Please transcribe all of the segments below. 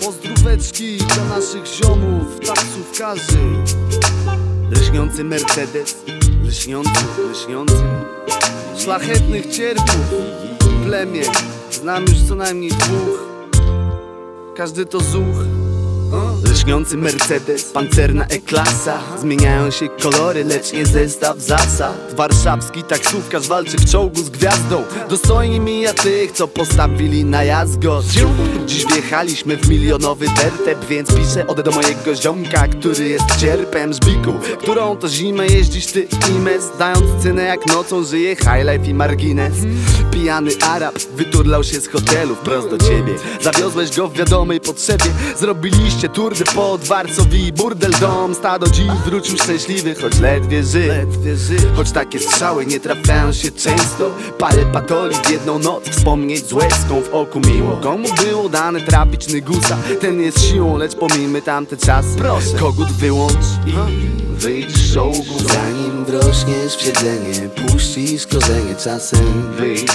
Pozdrówki dla naszych ziomów, taksówkarzy. Lśniący Mercedes, lśniący, lśniący Szlachetnych cierpów, plemię. Znam już co najmniej dwóch. Każdy to zuch Lśniący Mercedes, pancerna E-klasa. Zmieniają się kolory, lecz nie zestaw zasad. Warszawski taksówkarz walczy w czołgu z gwiazdą. Dostojnie mija tych, co postawili na jazgo. Dziś wjechaliśmy w milionowy tertep Więc piszę ode do mojego ziomka, który jest cierpem żbiku Którą to zimę jeździsz ty i mes Dając cenę jak nocą żyje high life i margines. Pijany Arab wyturlał się z hotelu wprost do ciebie. Zawiozłeś go w wiadomej potrzebie. Zrobiliście turdy pod Warsowi burdel dom. Stado dziś wrócił szczęśliwy, choć ledwie ży Choć takie strzały nie trafiają się często Parę patoli w jedną noc Wspomnieć z łezką w oku miło. Komu było dane trafić Nygusa Ten jest siłą, lecz pomijmy tamte czasy. Proszę, kogut wyłącz i wyjdź z czołgu. Zanim wrośniesz w siedzenie, puścisz korzenie czasem. Wyjdź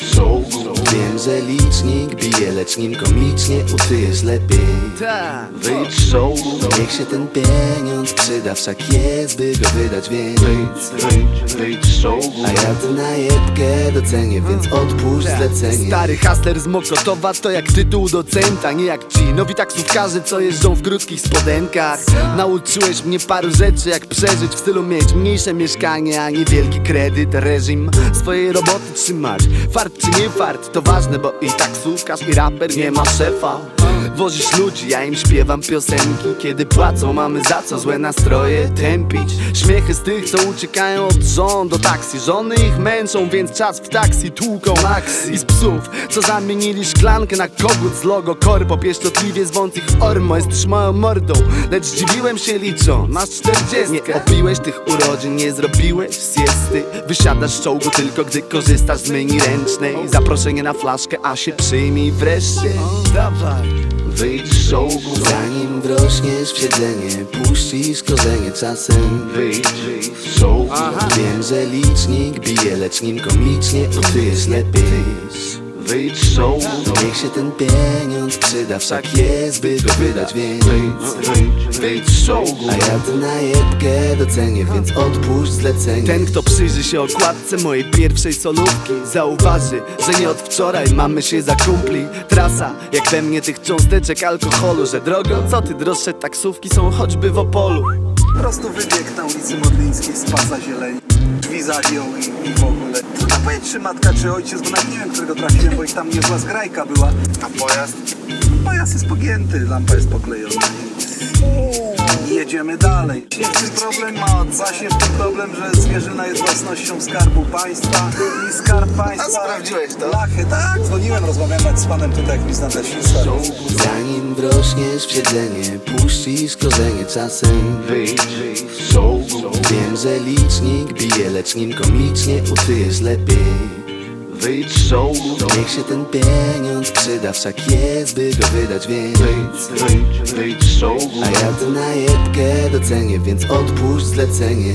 z czołgu. Wiem, że licznik bije, lecz nim komicznie utyjesz lepiej. Tak, Wyjdź z czołgu, niech się ten pieniądz przyda Wszak jest, by go wydać więc. Wyjdź, wyjdź z czołgu. A ja tę najedkę docenię, więc odpuść zlecenie. Stary hustler z Mokotowa to jak tytuł docenta Nie jak ci. Nowi taksówkarze, co jeżdżą w krótkich spodenkach. Nauczyłeś mnie paru rzeczy, jak przeżyć w stylu mieć mniejsze mieszkanie, a nie wielki kredyt Reżim? Swojej roboty trzymać Fart czy nie fart, to ważne, bo i taksówkarz i raper nie ma szefa Wozisz ludzi, ja im śpiewam piosenki. Kiedy płacą, mamy za co złe nastroje tępić. Śmiechy z tych, co uciekają od żon do taksi Żony ich męczą, więc czas w taksi tłuką maxi. I z psów, co zamienili szklankę na kogut z logo Korpo Pieszczotliwie zwąc ich ormo, jesteś moją mordą. Lecz zdziwiłem się liczą, masz czterdziestkę. Nie opiłeś tych urodzin, nie zrobiłeś siesty. Wysiadasz z czołgu tylko, gdy korzystasz z myni ręcznej. Zaproszenie na flaszkę, a się przyjmij wreszcie. Dawaj Wyjdź z czołgu, Zanim wrośniesz w siedzenie, puścisz korzenie czasem. Wyjdź z czołgu Wiem, że licznik bije, lecz nim komicznie utyjesz lepiej Wyjdź z czołgu, Niech się ten pieniądz przyda, wszak jest, by go wydać więc wyjdź, czołgu A ja tę najedkę docenię, więc odpuść zlecenie. Ten, kto przyjrzy się okładce mojej pierwszej solówki Zauważy, że nie od wczoraj mamy się za kumpli. Trasa, jak we mnie tych cząsteczek alkoholu Że drogą, co ty, droższe taksówki są choćby w Opolu. Po prostu wybieg na ulicy Modlińskiej z pasa zieleni Drzwi zagiął i, i w ogóle. Trudno powiedzieć czy matka czy ojciec, bo nawet nie wiem którego trafiłem, bo ich tam niezła zgrajka była. A pojazd? Pojazd jest pogięty, lampa jest poklejona jedziemy dalej. Pierwszy problem ma tym problem, że zwierzyna jest własnością skarbu państwa i skarb państwa... A sprawdziłeś to? Lachy, tak, dzwoniłem, rozmawiałem nawet z panem tutaj, jak mi zna leśnictwa. Zanim wrośniesz w siedzenie, puścisz korzenie czasem Wyjdź z czołgu Wiem, że licznik bije, lecz nim komicznie utyjesz lepiej Wyjdź Niech się ten pieniądz przyda, wszak jest, by go wydać więc wyjdź, wyjdź, wyjdź czołgu A ja tę najedkę docenię, więc odpuść zlecenie